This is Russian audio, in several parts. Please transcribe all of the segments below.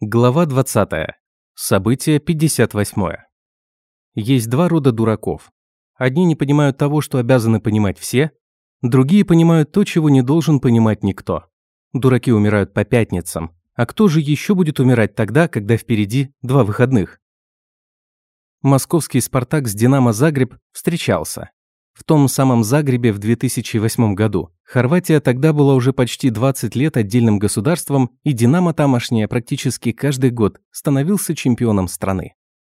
Глава 20. Событие 58. Есть два рода дураков. Одни не понимают того, что обязаны понимать все, другие понимают то, чего не должен понимать никто. Дураки умирают по пятницам, а кто же еще будет умирать тогда, когда впереди два выходных? Московский «Спартак» с «Динамо Загреб» встречался. В том самом Загребе в 2008 году. Хорватия тогда была уже почти 20 лет отдельным государством, и «Динамо» тамошняя практически каждый год становился чемпионом страны.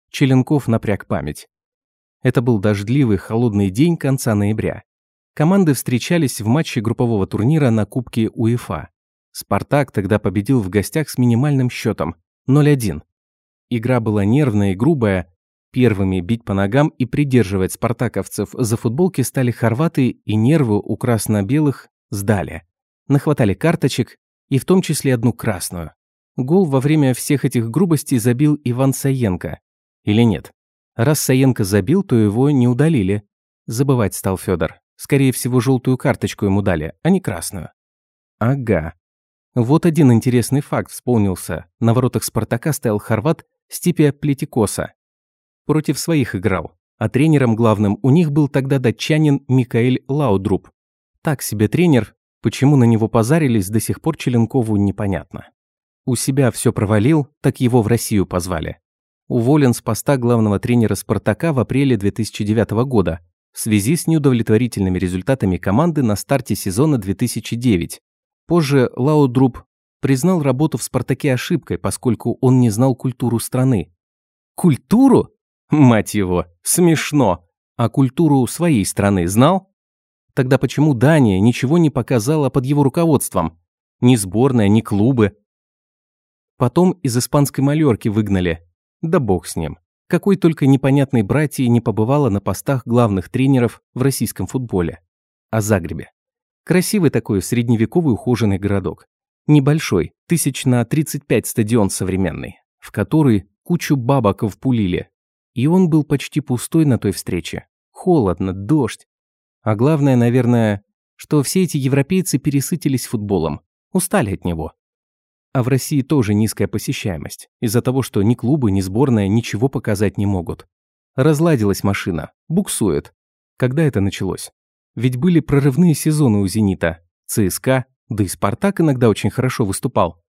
Челенков напряг память. Это был дождливый, холодный день конца ноября. Команды встречались в матче группового турнира на Кубке УЕФА. «Спартак» тогда победил в гостях с минимальным счетом – 0-1. Игра была нервная и грубая, Первыми бить по ногам и придерживать спартаковцев за футболки стали хорваты и нервы у красно-белых сдали. Нахватали карточек, и в том числе одну красную. Гол во время всех этих грубостей забил Иван Саенко. Или нет? Раз Саенко забил, то его не удалили. Забывать стал Федор. Скорее всего, желтую карточку ему дали, а не красную. Ага. Вот один интересный факт вспомнился. На воротах Спартака стоял хорват Стипия Плетикоса против своих играл, а тренером главным у них был тогда датчанин Микаэль Лаудруб. Так себе тренер, почему на него позарились, до сих пор Челенкову непонятно. У себя все провалил, так его в Россию позвали. Уволен с поста главного тренера «Спартака» в апреле 2009 года в связи с неудовлетворительными результатами команды на старте сезона 2009. Позже Лаудруб признал работу в «Спартаке» ошибкой, поскольку он не знал культуру страны. Культуру? Мать его, смешно. А культуру своей страны знал? Тогда почему Дания ничего не показала под его руководством? Ни сборная, ни клубы. Потом из испанской малерки выгнали. Да бог с ним. Какой только непонятной братьи не побывала на постах главных тренеров в российском футболе. О Загребе. Красивый такой средневековый ухоженный городок. Небольшой, тысяч на 35 стадион современный, в который кучу бабок впулили, и он был почти пустой на той встрече. Холодно, дождь. А главное, наверное, что все эти европейцы пересытились футболом, устали от него. А в России тоже низкая посещаемость, из-за того, что ни клубы, ни сборная ничего показать не могут. Разладилась машина, буксует. Когда это началось? Ведь были прорывные сезоны у «Зенита», ЦСКА, да и «Спартак» иногда очень хорошо выступал.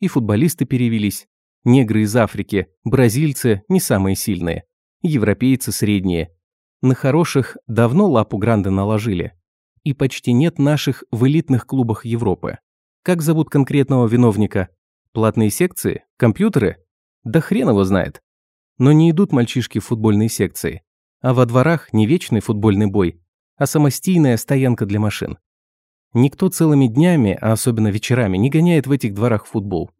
И футболисты перевелись, Негры из Африки, бразильцы не самые сильные, европейцы средние. На хороших давно лапу гранды наложили. И почти нет наших в элитных клубах Европы. Как зовут конкретного виновника? Платные секции? Компьютеры? Да хрен его знает. Но не идут мальчишки в футбольные секции. А во дворах не вечный футбольный бой, а самостийная стоянка для машин. Никто целыми днями, а особенно вечерами, не гоняет в этих дворах футбол.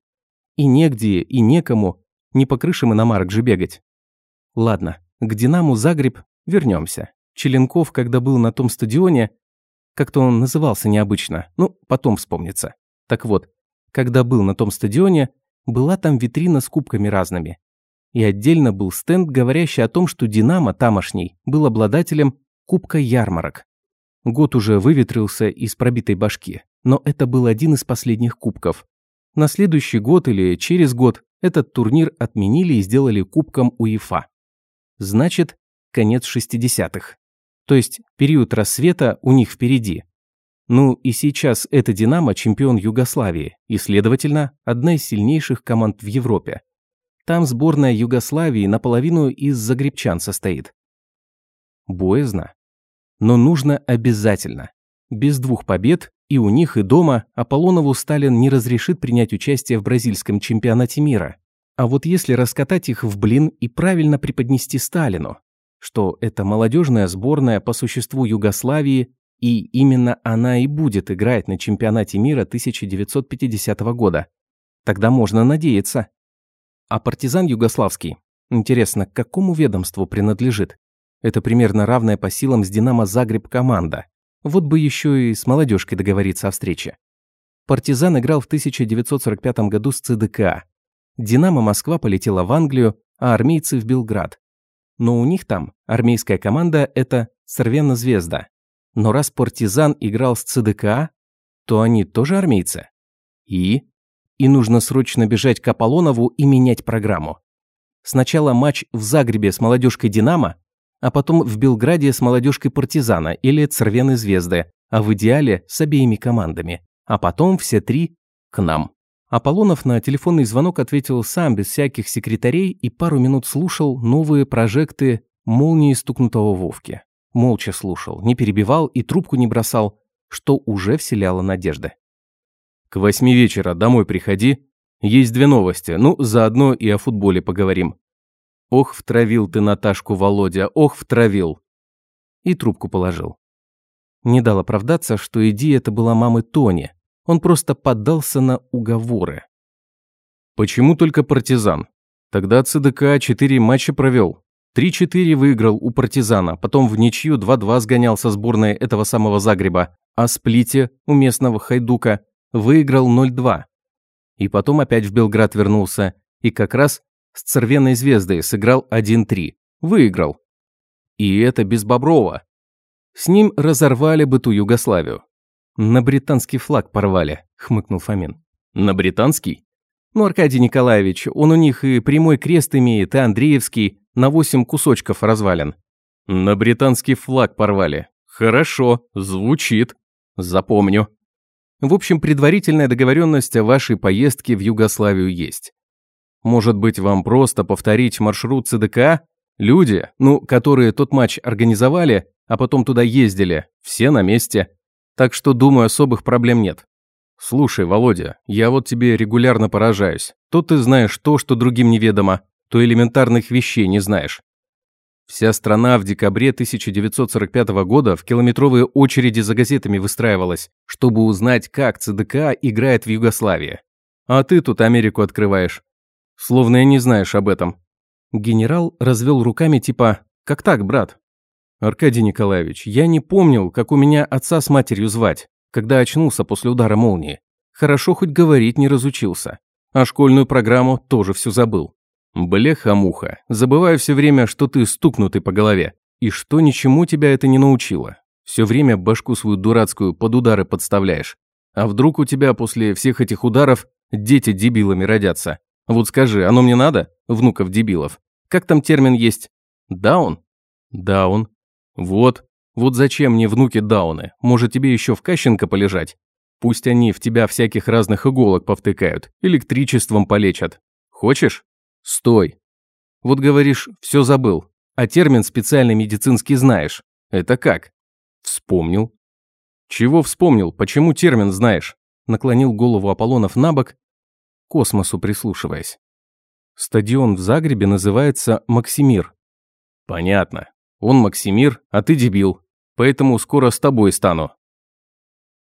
И негде, и некому, не по крышам иномарок же бегать. Ладно, к «Динаму» Загреб вернемся. Челенков, когда был на том стадионе, как-то он назывался необычно, ну, потом вспомнится. Так вот, когда был на том стадионе, была там витрина с кубками разными. И отдельно был стенд, говорящий о том, что «Динамо» тамошний был обладателем Кубка ярмарок. Год уже выветрился из пробитой башки, но это был один из последних кубков. На следующий год или через год этот турнир отменили и сделали кубком УЕФА. Значит, конец 60-х. То есть период рассвета у них впереди. Ну и сейчас это «Динамо» чемпион Югославии и, следовательно, одна из сильнейших команд в Европе. Там сборная Югославии наполовину из загребчан состоит. Боязно. Но нужно обязательно. Без двух побед и у них, и дома Аполлонову Сталин не разрешит принять участие в бразильском чемпионате мира. А вот если раскатать их в блин и правильно преподнести Сталину, что это молодежная сборная по существу Югославии, и именно она и будет играть на чемпионате мира 1950 года, тогда можно надеяться. А партизан югославский, интересно, к какому ведомству принадлежит? Это примерно равная по силам с «Динамо Загреб» команда. Вот бы еще и с молодежкой договориться о встрече. Партизан играл в 1945 году с ЦДК. Динамо Москва полетела в Англию, а армейцы в Белград. Но у них там армейская команда – это Сорвена Звезда. Но раз партизан играл с ЦДК, то они тоже армейцы. И? и нужно срочно бежать к Аполлонову и менять программу. Сначала матч в Загребе с молодежкой «Динамо», а потом в Белграде с молодежкой «Партизана» или «Цервеной звезды», а в идеале с обеими командами. А потом все три к нам. Аполлонов на телефонный звонок ответил сам, без всяких секретарей, и пару минут слушал новые прожекты молнии стукнутого Вовки. Молча слушал, не перебивал и трубку не бросал, что уже вселяло надежды. «К восьми вечера домой приходи. Есть две новости, ну, заодно и о футболе поговорим». «Ох, втравил ты Наташку, Володя, ох, втравил!» И трубку положил. Не дал оправдаться, что идея это была мамы Тони. Он просто поддался на уговоры. «Почему только партизан? Тогда ЦДК четыре матча провел. 3-4 выиграл у партизана, потом в ничью 2-2 сгонял со сборной этого самого Загреба, а Сплите у местного Хайдука выиграл 0-2. И потом опять в Белград вернулся, и как раз с Цервеной звездой сыграл 1-3. Выиграл. И это без Боброва. С ним разорвали бы ту Югославию. На британский флаг порвали, хмыкнул Фомин. На британский? Ну, Аркадий Николаевич, он у них и прямой крест имеет, и Андреевский, на восемь кусочков развален. На британский флаг порвали. Хорошо, звучит. Запомню. В общем, предварительная договоренность о вашей поездке в Югославию есть. Может быть, вам просто повторить маршрут ЦДК? Люди, ну, которые тот матч организовали, а потом туда ездили, все на месте. Так что, думаю, особых проблем нет. Слушай, Володя, я вот тебе регулярно поражаюсь. То ты знаешь то, что другим неведомо, то элементарных вещей не знаешь. Вся страна в декабре 1945 года в километровые очереди за газетами выстраивалась, чтобы узнать, как ЦДК играет в Югославии. А ты тут Америку открываешь. Словно и не знаешь об этом. Генерал развел руками типа «Как так, брат?» «Аркадий Николаевич, я не помнил, как у меня отца с матерью звать, когда очнулся после удара молнии. Хорошо хоть говорить не разучился. А школьную программу тоже всю забыл. Блеха-муха, забываю все время, что ты стукнутый по голове. И что ничему тебя это не научило. Все время башку свою дурацкую под удары подставляешь. А вдруг у тебя после всех этих ударов дети дебилами родятся? Вот скажи, оно мне надо, внуков дебилов? Как там термин есть? Даун? Даун. Вот. Вот зачем мне внуки Дауны? Может, тебе еще в Кащенко полежать? Пусть они в тебя всяких разных иголок повтыкают, электричеством полечат. Хочешь? Стой. Вот говоришь, все забыл, а термин специальный медицинский знаешь. Это как? Вспомнил. Чего вспомнил? Почему термин знаешь? Наклонил голову Аполлонов на бок, космосу прислушиваясь. Стадион в Загребе называется Максимир. Понятно. Он Максимир, а ты дебил. Поэтому скоро с тобой стану.